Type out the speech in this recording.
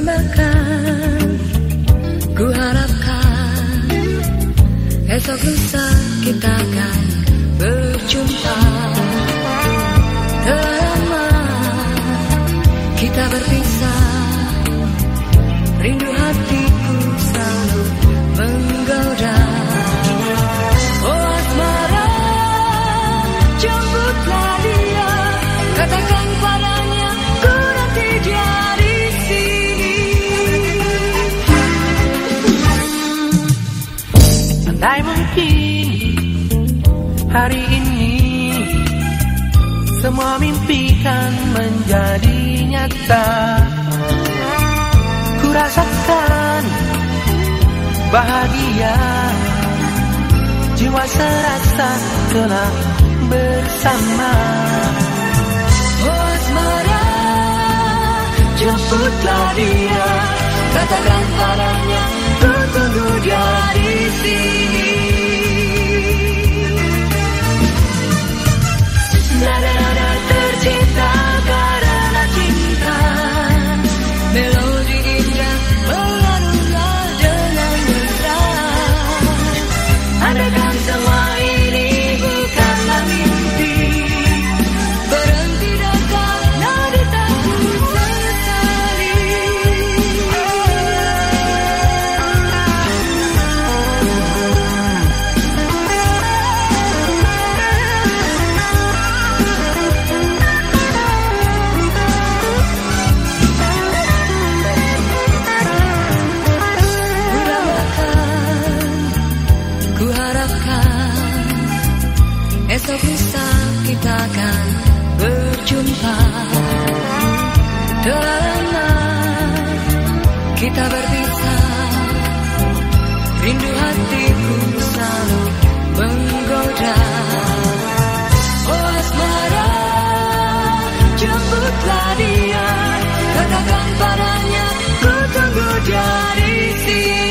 makan Ku harapkan Esok lusa kita akan berjumpa. Andai mungkin hari ini semua mimpi kan menjadi nyata. Ku rasakan bahagia. Jiwa serasa telah bersama. Asmara jemputlah dia. Katakan padanya. kita akan berjumpa. Terlena kita berpisah. Rindu hatiku selalu menggoda. Oh asmara jemputlah dia. Katakan padanya ku tunggu dari sini.